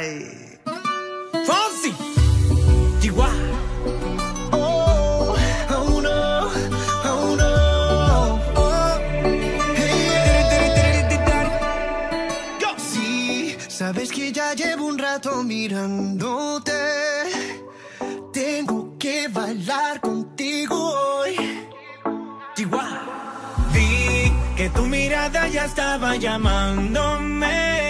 Ay. Fonsi. Chihuahua. Oh, oh no, oh no. Oh. Sí, sabes que ya llevo un rato mirándote. Tengo que bailar contigo hoy. Chihuahua. Vi que tu mirada ya estaba llamándome.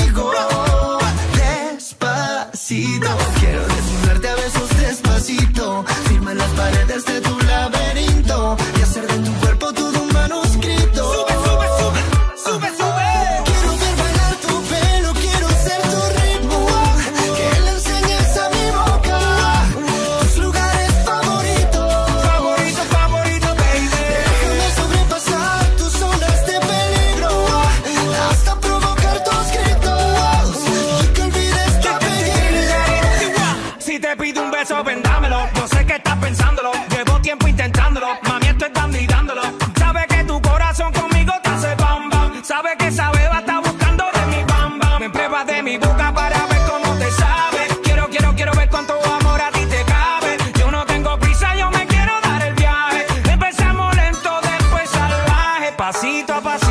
Mami, esto es dando y dándolo. Sabe que tu corazón conmigo te hace bam bam. Sabe que esa beba está buscando de mi bam bam. Me pruebas de mi boca para ver cómo te sabe. Quiero, quiero, quiero ver cuánto amor a ti te cabe. Yo no tengo prisa, yo me quiero dar el viaje. Empezamos lento, después salvaje. Pasito a pasito,